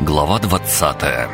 Глава 20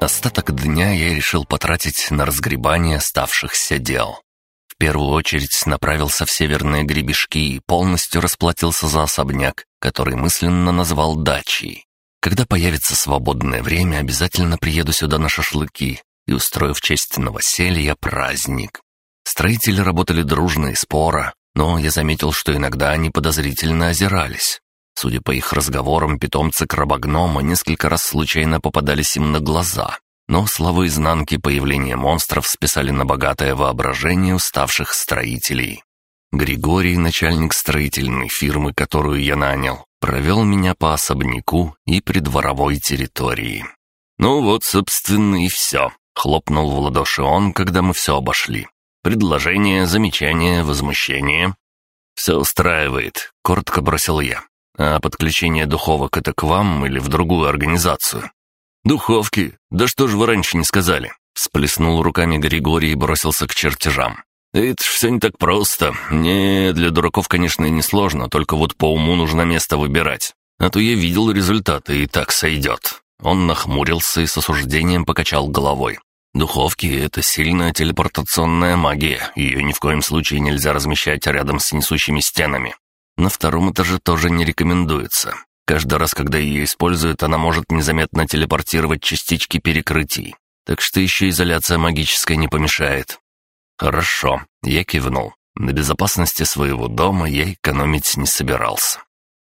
Остаток дня я решил потратить на разгребание оставшихся дел. В первую очередь направился в северные гребешки и полностью расплатился за особняк, который мысленно назвал дачей. Когда появится свободное время, обязательно приеду сюда на шашлыки и устрою в честь новоселья праздник. Строители работали дружно и споро, но я заметил, что иногда они подозрительно озирались. Судя по их разговорам, питомцы крабогнома несколько раз случайно попадались им на глаза. Но славы изнанки появления монстров списали на богатое воображение уставших строителей. Григорий, начальник строительной фирмы, которую я нанял, провел меня по особняку и придворовой территории. «Ну вот, собственно, и все», — хлопнул в ладоши он, когда мы все обошли. «Предложение, замечание, возмущение». «Все устраивает», — коротко бросил я. «А подключение духовок — это к вам или в другую организацию?» «Духовки? Да что ж вы раньше не сказали?» Сплеснул руками Григорий и бросился к чертежам. «Это ж все не так просто. Не, для дураков, конечно, и не сложно, только вот по уму нужно место выбирать. А то я видел результаты, и так сойдет». Он нахмурился и с осуждением покачал головой. «Духовки — это сильная телепортационная магия, ее ни в коем случае нельзя размещать рядом с несущими стенами. На втором этаже тоже не рекомендуется. Каждый раз, когда ее используют, она может незаметно телепортировать частички перекрытий. Так что еще изоляция магическая не помешает. «Хорошо», — я кивнул. На безопасности своего дома я экономить не собирался.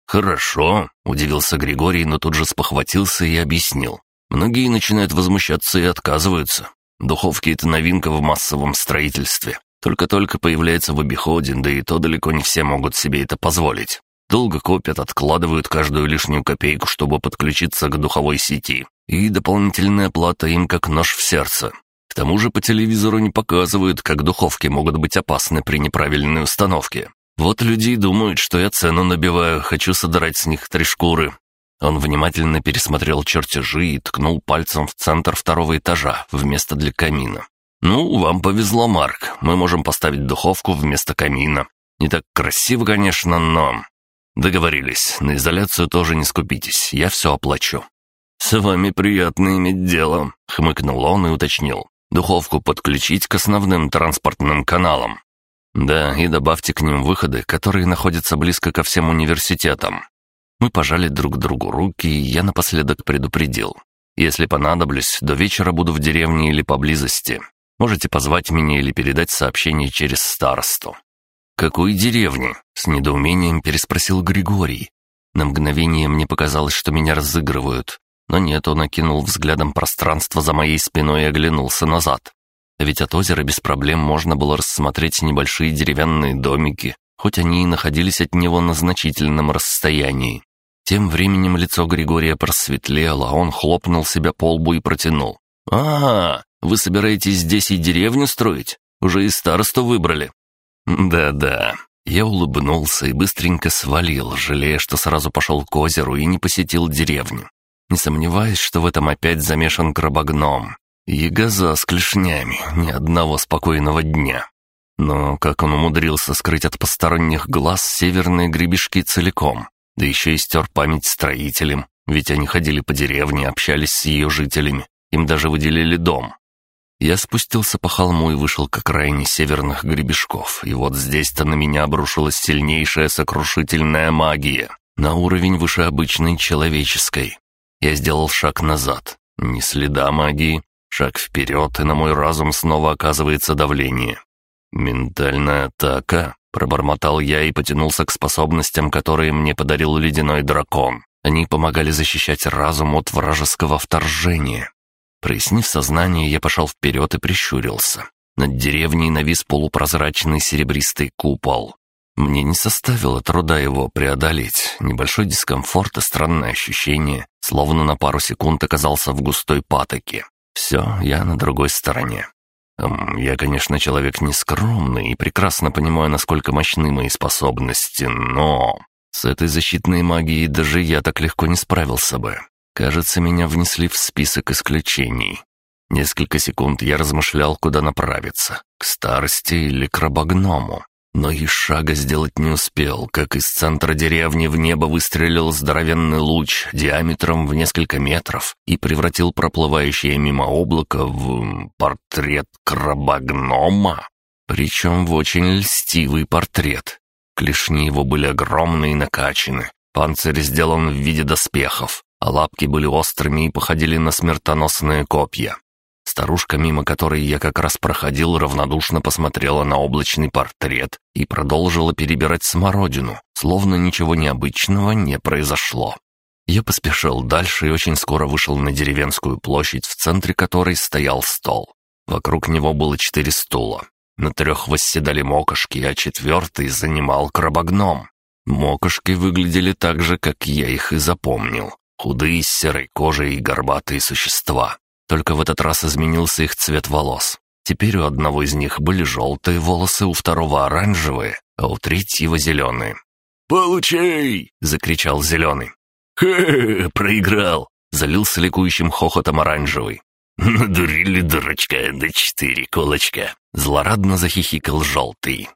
«Хорошо», — удивился Григорий, но тут же спохватился и объяснил. «Многие начинают возмущаться и отказываются. Духовки — это новинка в массовом строительстве. Только-только появляется в обиходе, да и то далеко не все могут себе это позволить. Долго копят, откладывают каждую лишнюю копейку, чтобы подключиться к духовой сети. И дополнительная плата им как нож в сердце. К тому же по телевизору не показывают, как духовки могут быть опасны при неправильной установке. Вот люди и думают, что я цену набиваю, хочу содрать с них три шкуры. Он внимательно пересмотрел чертежи и ткнул пальцем в центр второго этажа, вместо для камина. «Ну, вам повезло, Марк. Мы можем поставить духовку вместо камина. Не так красиво, конечно, но...» «Договорились. На изоляцию тоже не скупитесь. Я все оплачу». «С вами приятно иметь дело», — хмыкнул он и уточнил. Духовку подключить к основным транспортным каналам. Да, и добавьте к ним выходы, которые находятся близко ко всем университетам. Мы пожали друг другу руки, и я напоследок предупредил. Если понадоблюсь, до вечера буду в деревне или поблизости. Можете позвать меня или передать сообщение через старосту». «Какой деревни?» — с недоумением переспросил Григорий. На мгновение мне показалось, что меня разыгрывают. Но нет, он окинул взглядом пространство за моей спиной и оглянулся назад. Ведь от озера без проблем можно было рассмотреть небольшие деревянные домики, хоть они и находились от него на значительном расстоянии. Тем временем лицо Григория просветлело, а он хлопнул себя по лбу и протянул. «А, вы собираетесь здесь и деревню строить? Уже и старосту выбрали?» «Да-да». Я улыбнулся и быстренько свалил, жалея, что сразу пошел к озеру и не посетил деревню не сомневаясь, что в этом опять замешан крабогном. Ягоза с клешнями, ни одного спокойного дня. Но как он умудрился скрыть от посторонних глаз северные гребешки целиком, да еще и стер память строителям, ведь они ходили по деревне, общались с ее жителями, им даже выделили дом. Я спустился по холму и вышел к окраине северных гребешков, и вот здесь-то на меня обрушилась сильнейшая сокрушительная магия, на уровень выше обычной человеческой. Я сделал шаг назад. Ни следа магии. Шаг вперед, и на мой разум снова оказывается давление. «Ментальная атака», — пробормотал я и потянулся к способностям, которые мне подарил ледяной дракон. Они помогали защищать разум от вражеского вторжения. Прояснив сознание, я пошел вперед и прищурился. Над деревней навис полупрозрачный серебристый купол. Мне не составило труда его преодолеть. Небольшой дискомфорт и странное ощущение, словно на пару секунд оказался в густой патоке. Все, я на другой стороне. Эм, я, конечно, человек нескромный и прекрасно понимаю, насколько мощны мои способности, но... С этой защитной магией даже я так легко не справился бы. Кажется, меня внесли в список исключений. Несколько секунд я размышлял, куда направиться. К старости или к рабогному. но и шага сделать не успел, как из центра деревни в небо выстрелил здоровенный луч диаметром в несколько метров и превратил проплывающее мимо облако в портрет крабогнома. Причем в очень льстивый портрет. Клешни его были огромные и накачаны, панцирь сделан в виде доспехов, а лапки были острыми и походили на смертоносные копья. Старушка, мимо которой я как раз проходил, равнодушно посмотрела на облачный портрет и продолжила перебирать смородину, словно ничего необычного не произошло. Я поспешил дальше и очень скоро вышел на деревенскую площадь, в центре которой стоял стол. Вокруг него было четыре стула. На трех восседали мокошки, а четвертый занимал крабогном. Мокошки выглядели так же, как я их и запомнил. Худые, с серой кожей и горбатые существа. Только в этот раз изменился их цвет волос. Теперь у одного из них были желтые волосы, у второго оранжевые, а у третьего зеленые. «Получай!» — закричал зеленый. «Хе-хе, проиграл!» — залился ликующим хохотом оранжевый. «Надурили дурачка до четыре колочка!» — злорадно захихикал желтый.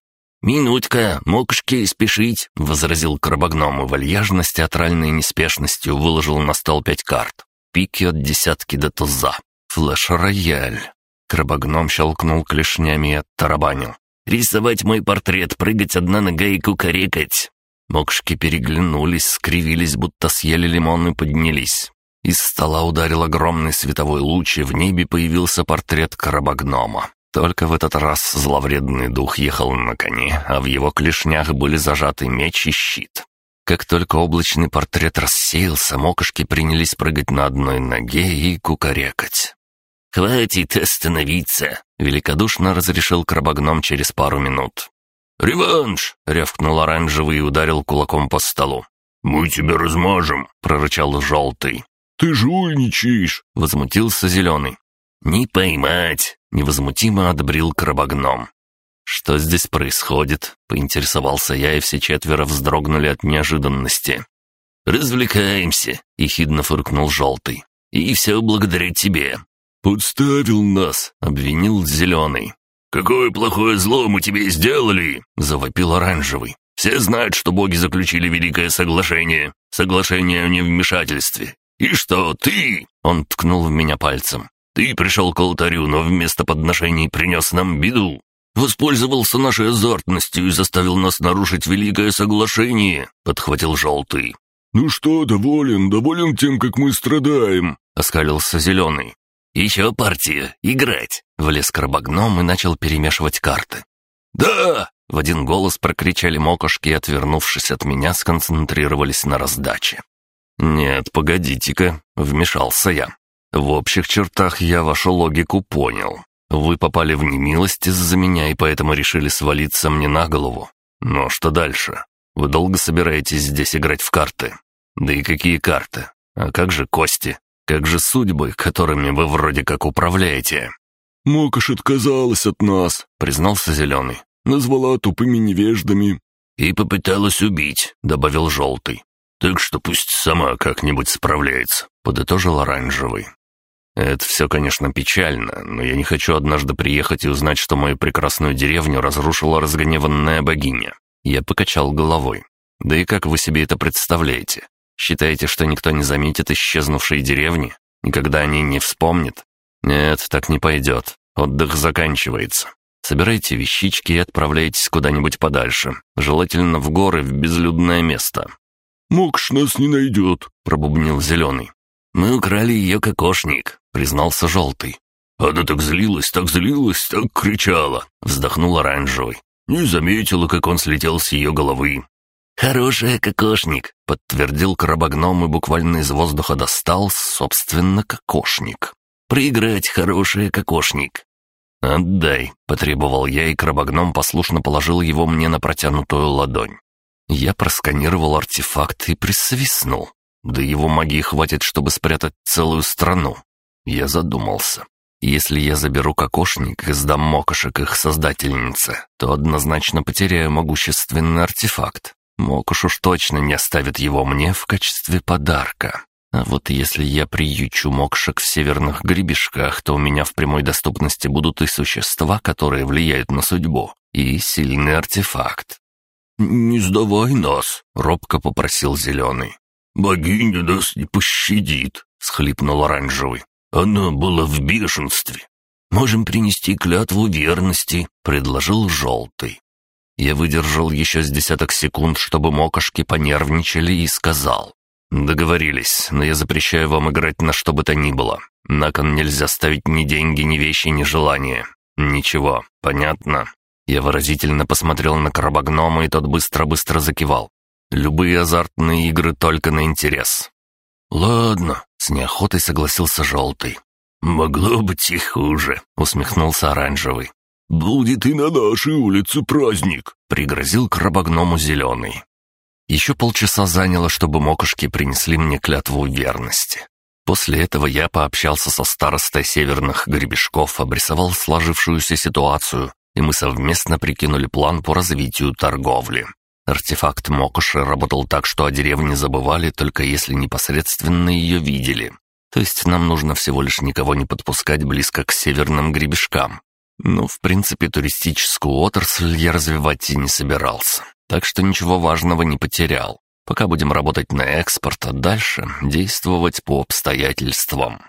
«Минутка, мокшки, спешить!» — возразил крабогном и с театральной неспешностью выложил на стол пять карт пики от десятки до туза. Флэш-рояль. Крабогном щелкнул клешнями и оттарабанил. «Рисовать мой портрет, прыгать одна нога и кукарекать!» Мокшки переглянулись, скривились, будто съели лимон и поднялись. Из стола ударил огромный световой луч, и в небе появился портрет крабогнома. Только в этот раз зловредный дух ехал на коне, а в его клешнях были зажаты меч и щит. Как только облачный портрет рассеялся, мокошки принялись прыгать на одной ноге и кукарекать. «Хватит остановиться!» — великодушно разрешил крабогном через пару минут. «Реванш!» — рявкнул оранжевый и ударил кулаком по столу. «Мы тебя размажем!» — прорычал желтый. «Ты жульничаешь!» — возмутился зеленый. «Не поймать!» — невозмутимо отбрил крабогном. «Что здесь происходит?» — поинтересовался я, и все четверо вздрогнули от неожиданности. «Развлекаемся», — ехидно фыркнул желтый. «И все благодаря тебе». «Подставил нас», — обвинил зеленый. «Какое плохое зло мы тебе сделали?» — завопил оранжевый. «Все знают, что боги заключили великое соглашение. Соглашение о невмешательстве. И что, ты...» — он ткнул в меня пальцем. «Ты пришел к алтарю, но вместо подношений принес нам беду. «Воспользовался нашей азартностью и заставил нас нарушить великое соглашение», — подхватил желтый. «Ну что, доволен, доволен тем, как мы страдаем», — оскалился зеленый. «Еще партия, играть», — влез крабогном и начал перемешивать карты. «Да!» — в один голос прокричали мокошки и, отвернувшись от меня, сконцентрировались на раздаче. «Нет, погодите-ка», — вмешался я. «В общих чертах я вашу логику понял. Вы попали в немилость из-за меня и поэтому решили свалиться мне на голову. Но что дальше? Вы долго собираетесь здесь играть в карты? Да и какие карты? А как же кости? Как же судьбы, которыми вы вроде как управляете?» «Мокош отказалась от нас», — признался Зеленый. «Назвала тупыми невеждами». «И попыталась убить», — добавил Желтый. «Так что пусть сама как-нибудь справляется», — подытожил Оранжевый. Это все, конечно, печально, но я не хочу однажды приехать и узнать, что мою прекрасную деревню разрушила разгневанная богиня. Я покачал головой. Да и как вы себе это представляете? Считаете, что никто не заметит исчезнувшие деревни? Никогда они не вспомнят? Нет, так не пойдет. Отдых заканчивается. Собирайте вещички и отправляйтесь куда-нибудь подальше. Желательно в горы, в безлюдное место. «Мокш нас не найдет», — пробубнил Зеленый. «Мы украли ее кокошник», — признался Желтый. «Она так злилась, так злилась, так кричала», — вздохнул Оранжевый. «Не заметила, как он слетел с ее головы». «Хорошая кокошник», — подтвердил крабогном и буквально из воздуха достал, собственно, кокошник. «Проиграть хорошая кокошник». «Отдай», — потребовал я, и крабогном послушно положил его мне на протянутую ладонь. Я просканировал артефакт и присвистнул. Да его магии хватит, чтобы спрятать целую страну. Я задумался. Если я заберу кокошник и сдам мокошек их создательнице, то однозначно потеряю могущественный артефакт. Мокош уж точно не оставит его мне в качестве подарка. А вот если я приючу мокшек в северных гребешках, то у меня в прямой доступности будут и существа, которые влияют на судьбу. и сильный артефакт. «Не сдавай нас», — робко попросил Зеленый. «Богиня нас не пощадит», — всхлипнул Оранжевый. «Она была в бешенстве». «Можем принести клятву верности», — предложил Желтый. Я выдержал еще с десяток секунд, чтобы мокошки понервничали, и сказал. «Договорились, но я запрещаю вам играть на что бы то ни было. На кон нельзя ставить ни деньги, ни вещи, ни желания. Ничего, понятно?» Я выразительно посмотрел на крабогнома, и тот быстро-быстро закивал. «Любые азартные игры только на интерес». «Ладно», — с неохотой согласился Желтый. «Могло быть и хуже», — усмехнулся Оранжевый. «Будет и на нашей улице праздник», — пригрозил крабогному Зеленый. Еще полчаса заняло, чтобы мокошки принесли мне клятву верности. После этого я пообщался со старостой северных гребешков, обрисовал сложившуюся ситуацию, и мы совместно прикинули план по развитию торговли. Артефакт Мокоши работал так, что о деревне забывали, только если непосредственно ее видели. То есть нам нужно всего лишь никого не подпускать близко к северным гребешкам. Ну, в принципе, туристическую отрасль я развивать и не собирался так что ничего важного не потерял. Пока будем работать на экспорт, а дальше действовать по обстоятельствам.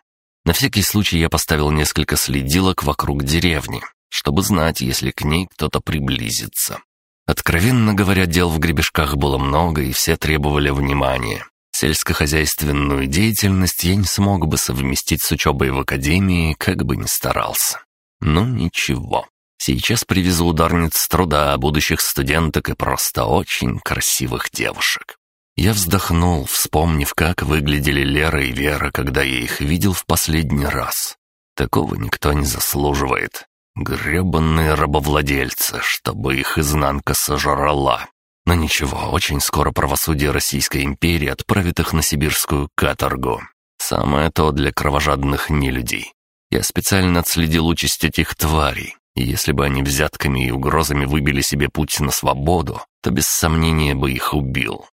На всякий случай я поставил несколько следилок вокруг деревни, чтобы знать, если к ней кто-то приблизится. Откровенно говоря, дел в гребешках было много, и все требовали внимания. Сельскохозяйственную деятельность я не смог бы совместить с учебой в академии, как бы ни старался. Ну, ничего. Сейчас привезу ударниц труда, будущих студенток и просто очень красивых девушек. Я вздохнул, вспомнив, как выглядели Лера и Вера, когда я их видел в последний раз. Такого никто не заслуживает. Гребанные рабовладельцы, чтобы их изнанка сожрала. Но ничего, очень скоро правосудие Российской империи отправит их на сибирскую каторгу. Самое то для кровожадных нелюдей. Я специально отследил участь этих тварей, и если бы они взятками и угрозами выбили себе путь на свободу, то без сомнения бы их убил.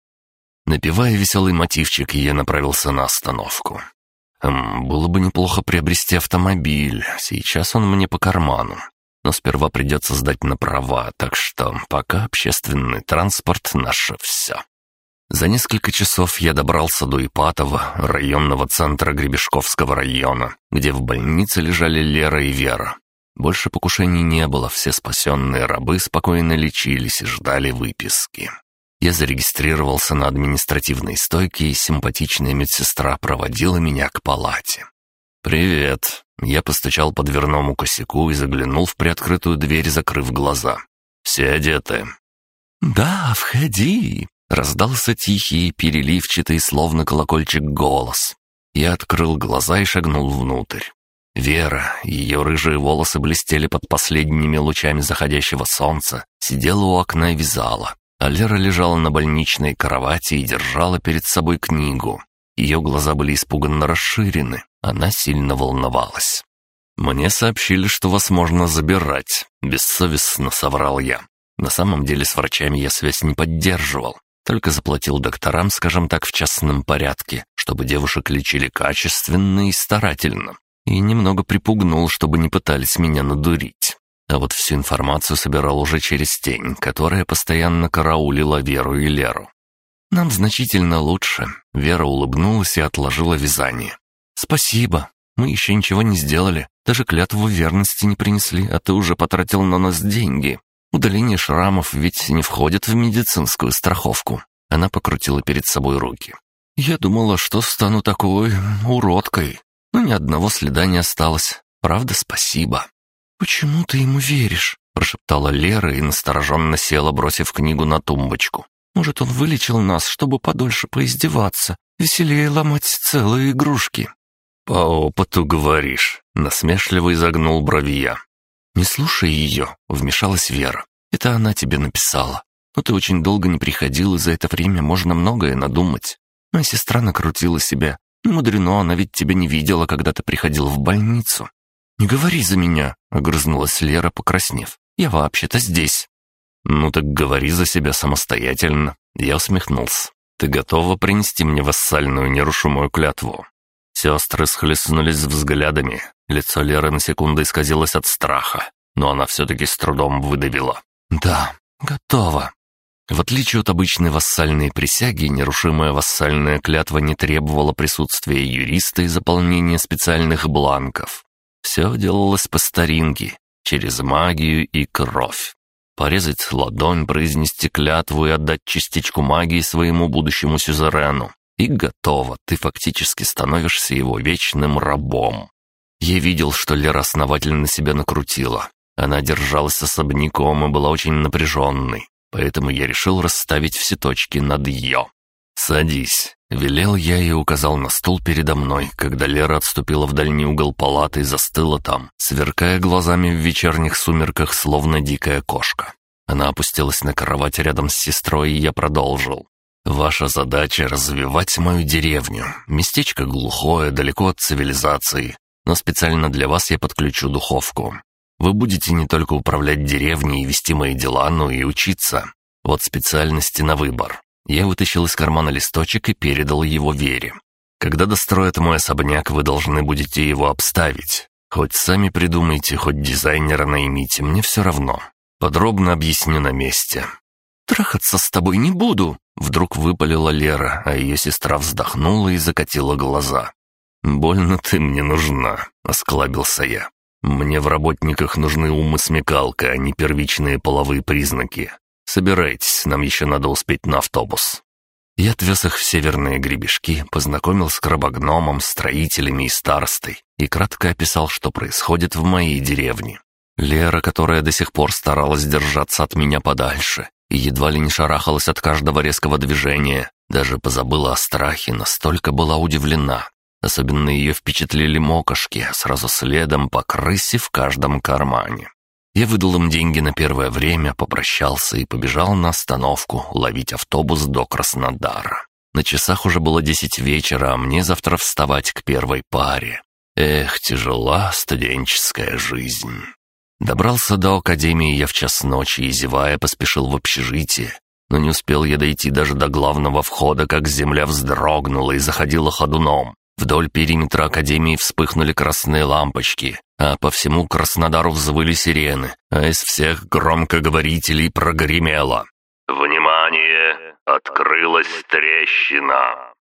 Напевая веселый мотивчик, я направился на остановку. Эм, было бы неплохо приобрести автомобиль, сейчас он мне по карману. Но сперва придется сдать на права, так что пока общественный транспорт — наше все. За несколько часов я добрался до Ипатова, районного центра Гребешковского района, где в больнице лежали Лера и Вера. Больше покушений не было, все спасенные рабы спокойно лечились и ждали выписки. Я зарегистрировался на административной стойке, и симпатичная медсестра проводила меня к палате. «Привет!» Я постучал по дверному косяку и заглянул в приоткрытую дверь, закрыв глаза. «Все одеты». «Да, входи!» — раздался тихий, переливчатый, словно колокольчик голос. Я открыл глаза и шагнул внутрь. Вера, ее рыжие волосы блестели под последними лучами заходящего солнца, сидела у окна и вязала, а Лера лежала на больничной кровати и держала перед собой книгу. Ее глаза были испуганно расширены, она сильно волновалась. «Мне сообщили, что вас можно забирать», — бессовестно соврал я. На самом деле с врачами я связь не поддерживал, только заплатил докторам, скажем так, в частном порядке, чтобы девушек лечили качественно и старательно и немного припугнул, чтобы не пытались меня надурить. А вот всю информацию собирал уже через тень, которая постоянно караулила Веру и Леру. «Нам значительно лучше», — Вера улыбнулась и отложила вязание. «Спасибо. Мы еще ничего не сделали. Даже клятву верности не принесли, а ты уже потратил на нас деньги. Удаление шрамов ведь не входит в медицинскую страховку». Она покрутила перед собой руки. «Я думала, что стану такой уродкой, но ни одного следа не осталось. Правда, спасибо». «Почему ты ему веришь?» — прошептала Лера и настороженно села, бросив книгу на тумбочку. «Может, он вылечил нас, чтобы подольше поиздеваться? Веселее ломать целые игрушки». «По опыту говоришь», — насмешливо изогнул бровья. «Не слушай ее», — вмешалась Вера. «Это она тебе написала. Но ты очень долго не приходил, и за это время можно многое надумать. Моя сестра накрутила себя, мудрено, она ведь тебя не видела, когда ты приходил в больницу. «Не говори за меня», — огрызнулась Лера, покраснев. «Я вообще-то здесь». «Ну так говори за себя самостоятельно». Я усмехнулся. «Ты готова принести мне вассальную нерушимую клятву?» Сестры схлестнулись взглядами. Лицо Леры на секунду исказилось от страха, но она все-таки с трудом выдавила. «Да, готово». В отличие от обычной вассальной присяги, нерушимая вассальная клятва не требовала присутствия юриста и заполнения специальных бланков. Все делалось по старинке, через магию и кровь. Порезать ладонь, произнести клятву и отдать частичку магии своему будущему сюзерену. И готово, ты фактически становишься его вечным рабом. Я видел, что Лера основательно себя накрутила. Она держалась особняком и была очень напряженной, поэтому я решил расставить все точки над «ё». «Садись», — велел я и указал на стул передо мной, когда Лера отступила в дальний угол палаты и застыла там, сверкая глазами в вечерних сумерках, словно дикая кошка. Она опустилась на кровать рядом с сестрой, и я продолжил. «Ваша задача — развивать мою деревню. Местечко глухое, далеко от цивилизации, но специально для вас я подключу духовку. Вы будете не только управлять деревней и вести мои дела, но и учиться. Вот специальности на выбор. Я вытащил из кармана листочек и передал его Вере. Когда достроят мой особняк, вы должны будете его обставить. Хоть сами придумайте, хоть дизайнера наймите, мне все равно. Подробно объясню на месте. «Трахаться с тобой не буду!» Вдруг выпалила Лера, а ее сестра вздохнула и закатила глаза. «Больно ты мне нужна», — осклабился я. «Мне в работниках нужны ум и смекалка, а не первичные половые признаки. Собирайтесь, нам еще надо успеть на автобус». Я отвез их в северные гребешки, познакомил с крабогномом, строителями и старостой и кратко описал, что происходит в моей деревне. Лера, которая до сих пор старалась держаться от меня подальше и едва ли не шарахалась от каждого резкого движения, даже позабыла о страхе, настолько была удивлена. Особенно ее впечатлили мокошки, сразу следом по крысе в каждом кармане. Я выдал им деньги на первое время, попрощался и побежал на остановку ловить автобус до Краснодара. На часах уже было десять вечера, а мне завтра вставать к первой паре. Эх, тяжела студенческая жизнь. Добрался до академии я в час ночи и, зевая, поспешил в общежитие. Но не успел я дойти даже до главного входа, как земля вздрогнула и заходила ходуном. Вдоль периметра Академии вспыхнули красные лампочки, а по всему Краснодару взвыли сирены, а из всех громкоговорителей прогремело. «Внимание! Открылась трещина!»